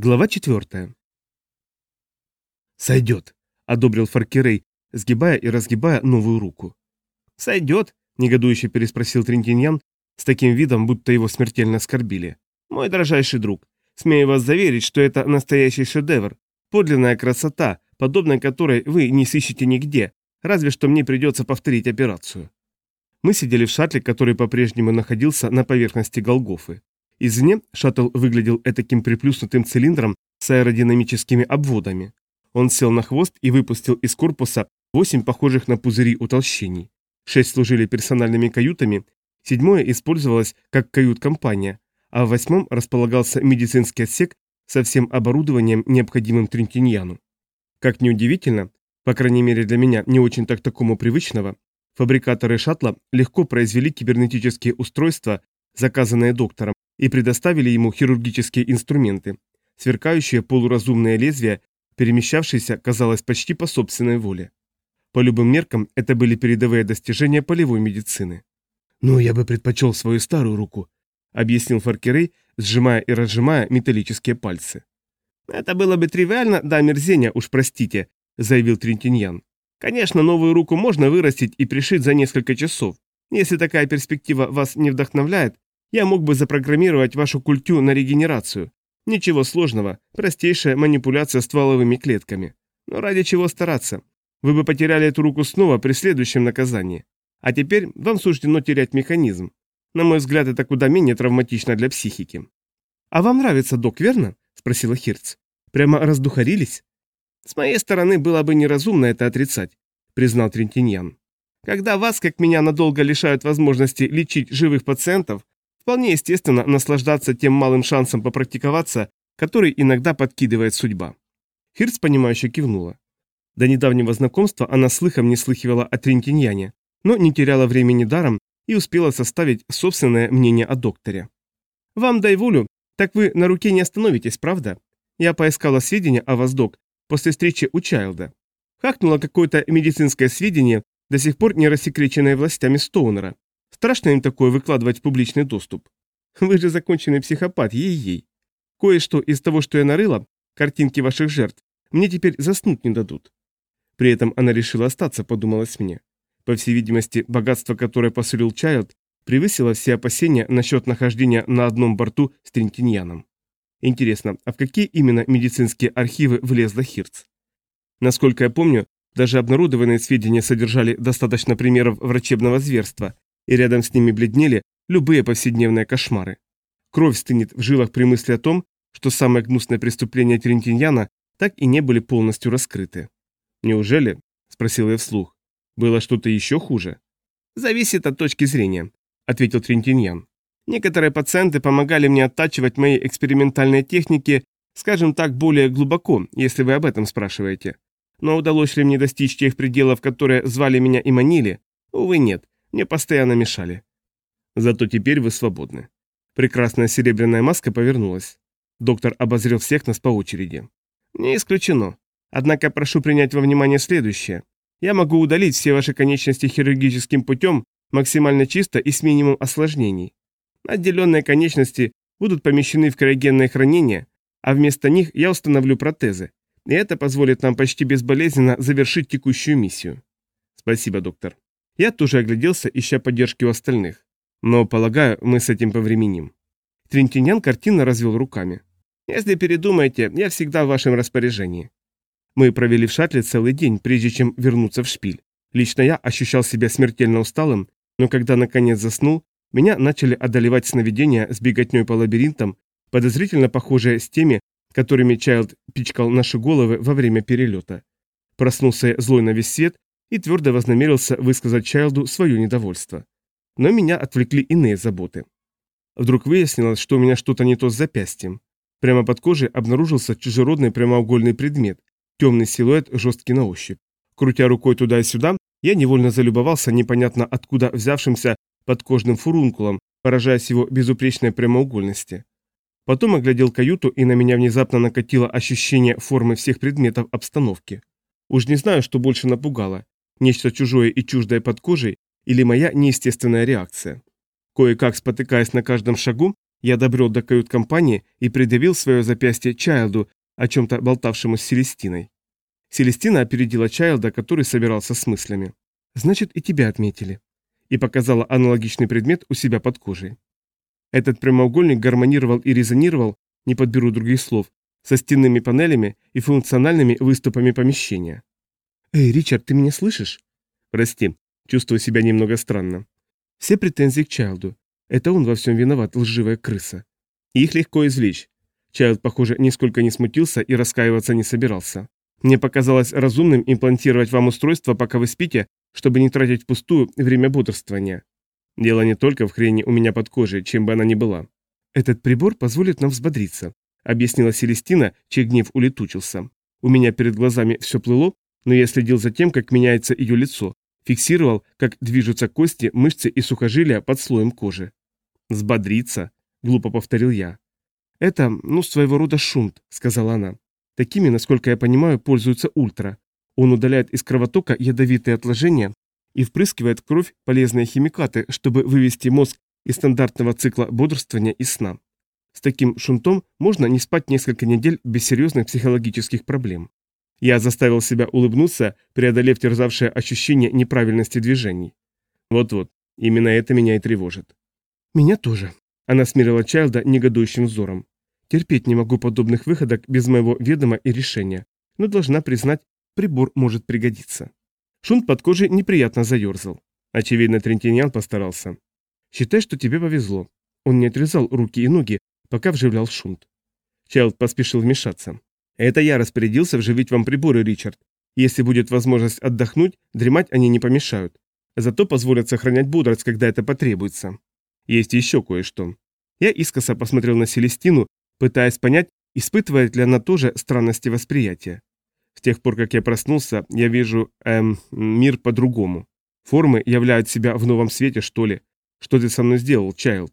Глава 4. «Сойдет», — одобрил Фаркерей, сгибая и разгибая новую руку. «Сойдет», — негодующе переспросил Трентиньян с таким видом, будто его смертельно оскорбили. «Мой дрожайший друг, смею вас заверить, что это настоящий шедевр, подлинная красота, подобной которой вы не сыщете нигде, разве что мне придется повторить операцию». Мы сидели в шаттле, который по-прежнему находился на поверхности Голгофы. Извне шаттл выглядел этаким приплюснутым цилиндром с аэродинамическими обводами. Он сел на хвост и выпустил из корпуса восемь похожих на пузыри утолщений. Шесть служили персональными каютами, седьмое использовалось как кают-компания, а в восьмом располагался медицинский отсек со всем оборудованием, необходимым Тринтиньяну. Как неудивительно, по крайней мере для меня не очень так такому привычного, фабрикаторы шаттла легко произвели кибернетические устройства, заказанные доктором, и предоставили ему хирургические инструменты, сверкающие полуразумные лезвия, перемещавшиеся, казалось, почти по собственной воле. По любым меркам это были передовые достижения полевой медицины. «Ну, я бы предпочел свою старую руку», — объяснил Фаркерей, сжимая и разжимая металлические пальцы. «Это было бы тривиально до омерзения, уж простите», — заявил Тринтиньян. «Конечно, новую руку можно вырастить и пришить за несколько часов. Если такая перспектива вас не вдохновляет, я мог бы запрограммировать вашу культю на регенерацию. Ничего сложного, простейшая манипуляция стволовыми клетками. Но ради чего стараться? Вы бы потеряли эту руку снова при следующем наказании. А теперь вам суждено терять механизм. На мой взгляд, это куда менее травматично для психики. «А вам нравится, док, верно?» – спросила Хирц. «Прямо раздухарились?» «С моей стороны было бы неразумно это отрицать», – признал Трентиньян. «Когда вас, как меня, надолго лишают возможности лечить живых пациентов, Вполне естественно наслаждаться тем малым шансом попрактиковаться, который иногда подкидывает судьба. Хирц, понимающе кивнула. До недавнего знакомства она слыхом не слыхивала о Трентиньяне, но не теряла времени даром и успела составить собственное мнение о докторе. «Вам дай волю, так вы на руке не остановитесь, правда? Я поискала сведения о вас, док, после встречи у Чайлда. Хакнула какое-то медицинское сведение, до сих пор не рассекреченное властями Стоунера. Страшно им такое выкладывать в публичный доступ. Вы же законченный психопат, ей-ей. Кое-что из того, что я нарыла, картинки ваших жертв, мне теперь заснуть не дадут. При этом она решила остаться, подумалось мне. По всей видимости, богатство, которое посулил Чайлд, превысило все опасения насчет нахождения на одном борту с Трентиньяном. Интересно, а в какие именно медицинские архивы влезла Хирц? Насколько я помню, даже обнародованные сведения содержали достаточно примеров врачебного зверства, и рядом с ними бледнели любые повседневные кошмары. Кровь стынет в жилах при мысли о том, что самые гнусные преступления Трентиньяна так и не были полностью раскрыты. «Неужели?» – спросил я вслух. «Было что-то еще хуже?» «Зависит от точки зрения», – ответил Трентиньян. «Некоторые пациенты помогали мне оттачивать мои экспериментальные техники, скажем так, более глубоко, если вы об этом спрашиваете. Но удалось ли мне достичь тех пределов, которые звали меня и манили? Увы, нет. Мне постоянно мешали. Зато теперь вы свободны. Прекрасная серебряная маска повернулась. Доктор обозрел всех нас по очереди. Не исключено. Однако прошу принять во внимание следующее. Я могу удалить все ваши конечности хирургическим путем максимально чисто и с минимум осложнений. Отделенные конечности будут помещены в криогенное хранение, а вместо них я установлю протезы. И это позволит нам почти безболезненно завершить текущую миссию. Спасибо, доктор. Я тоже огляделся, ища поддержки у остальных. Но, полагаю, мы с этим повременим. Трентинян картинно развел руками. Если передумаете, я всегда в вашем распоряжении. Мы провели в шаттле целый день, прежде чем вернуться в шпиль. Лично я ощущал себя смертельно усталым, но когда наконец заснул, меня начали одолевать сновидения с беготней по лабиринтам, подозрительно похожие с теми, которыми Чайлд пичкал наши головы во время перелета. Проснулся злой на весь свет и твердо вознамерился высказать Чайлду свое недовольство. Но меня отвлекли иные заботы. Вдруг выяснилось, что у меня что-то не то с запястьем. Прямо под кожей обнаружился чужеродный прямоугольный предмет, темный силуэт, жесткий на ощупь. Крутя рукой туда и сюда, я невольно залюбовался непонятно откуда взявшимся подкожным фурункулом, поражаясь его безупречной прямоугольности. Потом оглядел каюту, и на меня внезапно накатило ощущение формы всех предметов обстановки. Уж не знаю, что больше напугало нечто чужое и чуждое под кожей или моя неестественная реакция. Кое-как спотыкаясь на каждом шагу, Я добрел до кают-компании и придавил свое запястье Чайлду, о чем-то болтавшему с Селестиной. Селестина опередила Чайлда, который собирался с мыслями. «Значит, и тебя отметили». И показала аналогичный предмет у себя под кожей. Этот прямоугольник гармонировал и резонировал, не подберу других слов, со стенными панелями и функциональными выступами помещения. «Эй, Ричард, ты меня слышишь?» «Прости, чувствую себя немного странно». Все претензии к Чайлду. Это он во всем виноват, лживая крыса. их легко извлечь. Чайлд, похоже, нисколько не смутился и раскаиваться не собирался. Мне показалось разумным имплантировать вам устройство, пока вы спите, чтобы не тратить впустую время бодрствования. Дело не только в хрени у меня под кожей, чем бы она ни была. Этот прибор позволит нам взбодриться, объяснила Селестина, чей гнев улетучился. У меня перед глазами все плыло, но я следил за тем, как меняется ее лицо, фиксировал, как движутся кости, мышцы и сухожилия под слоем кожи. «Взбодриться», — глупо повторил я. «Это, ну, своего рода шунт», — сказала она. Такими, насколько я понимаю, пользуются ультра. Он удаляет из кровотока ядовитые отложения и впрыскивает в кровь полезные химикаты, чтобы вывести мозг из стандартного цикла бодрствования и сна. С таким шунтом можно не спать несколько недель без серьезных психологических проблем. Я заставил себя улыбнуться, преодолев терзавшее ощущение неправильности движений. Вот-вот, именно это меня и тревожит. «Меня тоже», — она смирила Чайлда негодующим взором. Терпеть не могу подобных выходок без моего ведома и решения, но должна признать, прибор может пригодиться. Шунт под кожей неприятно заерзал. Очевидно, Трентиньян постарался. Считай, что тебе повезло. Он не отрезал руки и ноги, пока вживлял шунт. Чайлд поспешил вмешаться. Это я распорядился вживить вам приборы, Ричард. Если будет возможность отдохнуть, дремать они не помешают. Зато позволят сохранять бодрость, когда это потребуется. Есть еще кое-что. Я искоса посмотрел на Селестину, пытаясь понять, испытывает ли она тоже странности восприятия. С тех пор, как я проснулся, я вижу, эм, мир по-другому. Формы являют себя в новом свете, что ли. Что ты со мной сделал, Чайлд?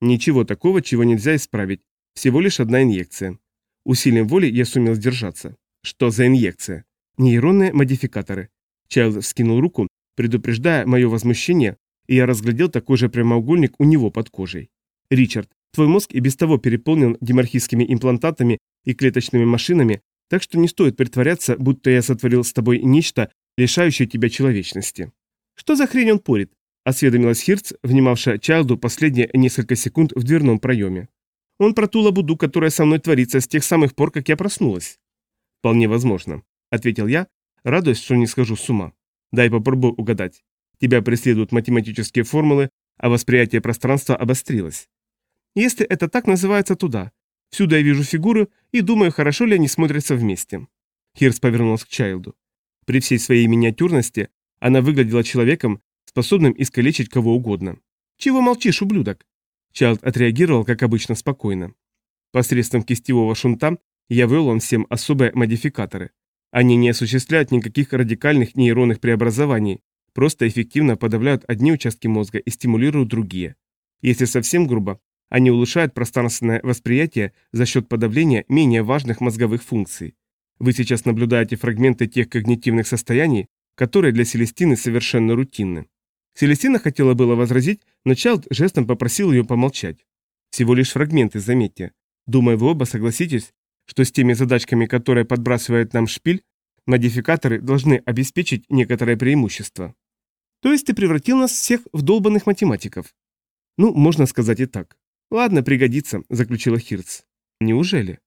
Ничего такого, чего нельзя исправить. Всего лишь одна инъекция. Усилием воли я сумел сдержаться. Что за инъекция? Нейронные модификаторы. Чайлд вскинул руку, предупреждая мое возмущение, и я разглядел такой же прямоугольник у него под кожей. Ричард, Твой мозг и без того переполнен демархистскими имплантатами и клеточными машинами, так что не стоит притворяться, будто я сотворил с тобой нечто, лишающее тебя человечности. Что за хрень он порит? Осведомилась Хирц, внимавшая Чайлду последние несколько секунд в дверном проеме. Он про ту лабуду, которая со мной творится с тех самых пор, как я проснулась. Вполне возможно, ответил я, радуясь, что не схожу с ума. Дай попробую угадать. Тебя преследуют математические формулы, а восприятие пространства обострилось. Если это так называется туда. Всюду я вижу фигуры и думаю, хорошо ли они смотрятся вместе. Хирс повернулась к Чайлду. При всей своей миниатюрности она выглядела человеком, способным искалечить кого угодно. «Чего молчишь, ублюдок?» Чайлд отреагировал, как обычно, спокойно. Посредством кистевого шунта я ввел он всем особые модификаторы. Они не осуществляют никаких радикальных нейронных преобразований, просто эффективно подавляют одни участки мозга и стимулируют другие. Если совсем грубо, они улучшают пространственное восприятие за счет подавления менее важных мозговых функций. Вы сейчас наблюдаете фрагменты тех когнитивных состояний, которые для Селестины совершенно рутинны. Селестина хотела было возразить, но Чайлд жестом попросил ее помолчать. Всего лишь фрагменты, заметьте. Думаю, вы оба согласитесь, что с теми задачками, которые подбрасывает нам шпиль, модификаторы должны обеспечить некоторое преимущество. То есть ты превратил нас всех в долбанных математиков. Ну, можно сказать и так. «Ладно, пригодится», — заключила Хирц. «Неужели?»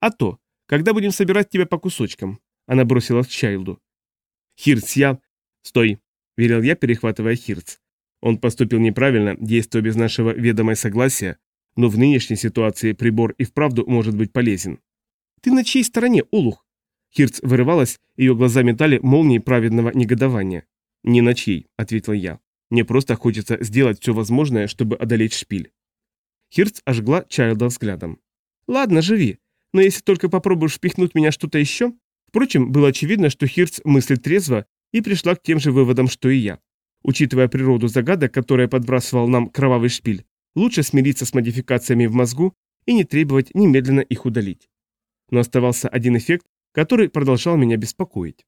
«А то. Когда будем собирать тебя по кусочкам?» Она бросилась к Чайлду. «Хирц, я...» «Стой!» — велел я, перехватывая Хирц. Он поступил неправильно, действуя без нашего ведома и согласия, но в нынешней ситуации прибор и вправду может быть полезен. «Ты на чьей стороне, Олух?» Хирц вырывалась, ее глаза метали молнии праведного негодования. «Не на чьей», — ответил я. «Мне просто хочется сделать все возможное, чтобы одолеть шпиль». Хирц ожгла Чайлда взглядом. «Ладно, живи, но если только попробуешь впихнуть меня что-то еще...» Впрочем, было очевидно, что Хирц мыслит трезво и пришла к тем же выводам, что и я. Учитывая природу загадок, которые подбрасывал нам кровавый шпиль, лучше смириться с модификациями в мозгу и не требовать немедленно их удалить. Но оставался один эффект, который продолжал меня беспокоить.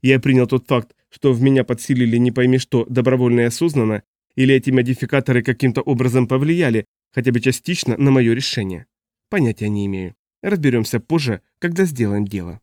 Я принял тот факт, что в меня подсилили не пойми что добровольно и осознанно, или эти модификаторы каким-то образом повлияли, хотя бы частично на мое решение? Понятия не имею. Разберемся позже, когда сделаем дело.